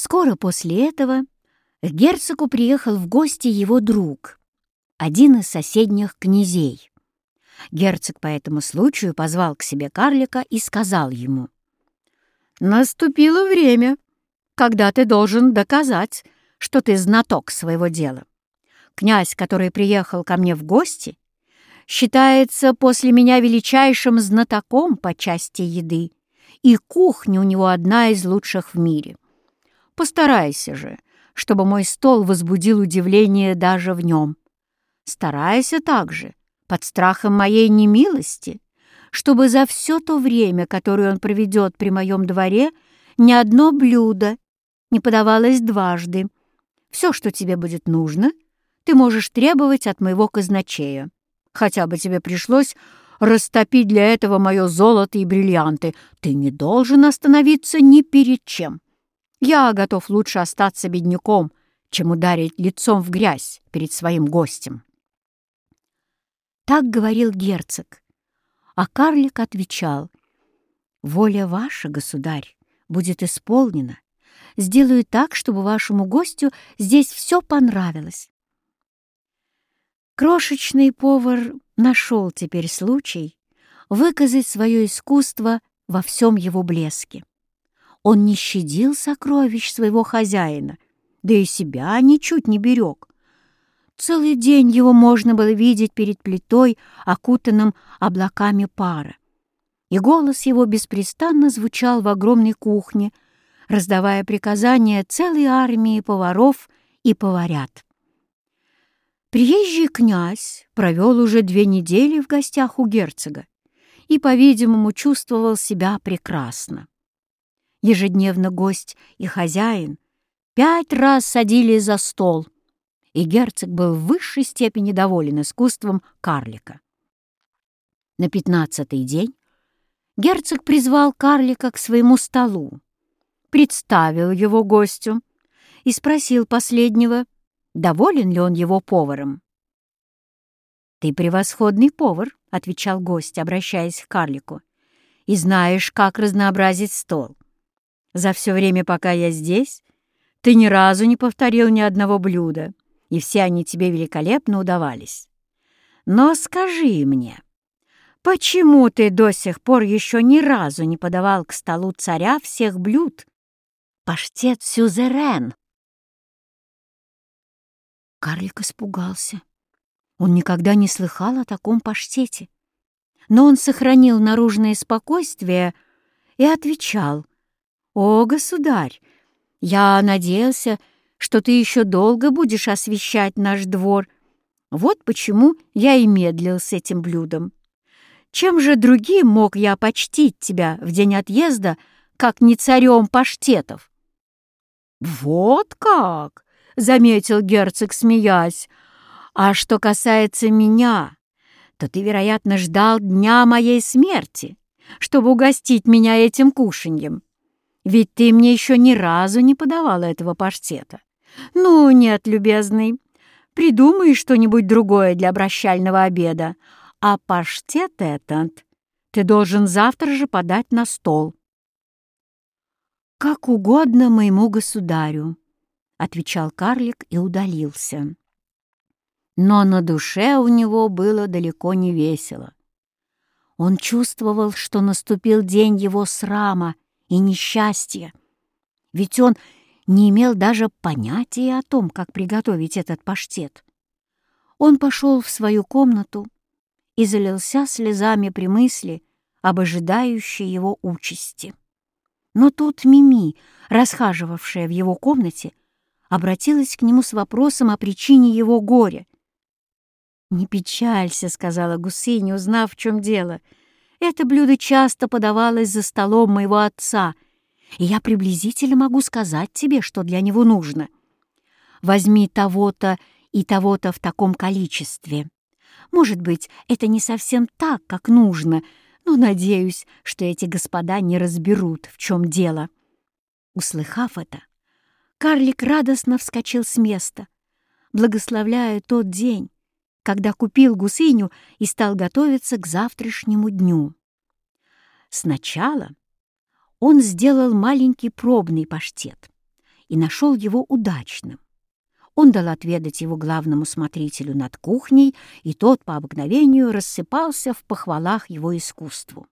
Скоро после этого к герцогу приехал в гости его друг, один из соседних князей. Герцог по этому случаю позвал к себе карлика и сказал ему, «Наступило время, когда ты должен доказать, что ты знаток своего дела. Князь, который приехал ко мне в гости, считается после меня величайшим знатоком по части еды, и кухня у него одна из лучших в мире. Постарайся же, чтобы мой стол возбудил удивление даже в нем. Старайся также, под страхом моей немилости, чтобы за все то время, которое он проведет при моем дворе, ни одно блюдо не подавалось дважды. Все, что тебе будет нужно, ты можешь требовать от моего казначея. Хотя бы тебе пришлось растопить для этого мое золото и бриллианты, ты не должен остановиться ни перед чем. Я готов лучше остаться бедняком, чем ударить лицом в грязь перед своим гостем. Так говорил герцог, а карлик отвечал, «Воля ваша, государь, будет исполнена. Сделаю так, чтобы вашему гостю здесь все понравилось». Крошечный повар нашел теперь случай выказать свое искусство во всем его блеске. Он не щадил сокровищ своего хозяина, да и себя ничуть не берег. Целый день его можно было видеть перед плитой, окутанным облаками пара. И голос его беспрестанно звучал в огромной кухне, раздавая приказания целой армии поваров и поварят. Приезжий князь провел уже две недели в гостях у герцога и, по-видимому, чувствовал себя прекрасно. Ежедневно гость и хозяин пять раз садились за стол, и герцог был в высшей степени доволен искусством карлика. На пятнадцатый день герцог призвал карлика к своему столу, представил его гостю и спросил последнего, доволен ли он его поваром. «Ты превосходный повар», — отвечал гость, обращаясь к карлику, «и знаешь, как разнообразить стол. За все время, пока я здесь, ты ни разу не повторил ни одного блюда, и все они тебе великолепно удавались. Но скажи мне, почему ты до сих пор еще ни разу не подавал к столу царя всех блюд? Паштет сюзерен. Карлик испугался. Он никогда не слыхал о таком паштете. Но он сохранил наружное спокойствие и отвечал — «О, государь, я надеялся, что ты еще долго будешь освещать наш двор. Вот почему я и медлил с этим блюдом. Чем же другим мог я почтить тебя в день отъезда, как не царем паштетов?» «Вот как!» — заметил герцог, смеясь. «А что касается меня, то ты, вероятно, ждал дня моей смерти, чтобы угостить меня этим кушаньем. Ведь ты мне еще ни разу не подавала этого паштета. Ну, нет, любезный, придумай что-нибудь другое для обращального обеда, а паштет этот ты должен завтра же подать на стол. «Как угодно моему государю», — отвечал карлик и удалился. Но на душе у него было далеко не весело. Он чувствовал, что наступил день его срама и несчастья. Ведь он не имел даже понятия о том, как приготовить этот паштет. Он пошел в свою комнату и залился слезами при мысли об ожидающей его участи. Но тут Мими, расхаживавшая в его комнате, обратилась к нему с вопросом о причине его горя. «Не печалься», — сказала Гусыня, узнав, в чем дело — это блюдо часто подавалось за столом моего отца, и я приблизительно могу сказать тебе, что для него нужно. Возьми того-то и того-то в таком количестве. Может быть, это не совсем так, как нужно, но надеюсь, что эти господа не разберут, в чем дело». Услыхав это, карлик радостно вскочил с места, благословляя тот день, когда купил гусыню и стал готовиться к завтрашнему дню. Сначала он сделал маленький пробный паштет и нашел его удачным. Он дал отведать его главному смотрителю над кухней, и тот по обыкновению рассыпался в похвалах его искусству.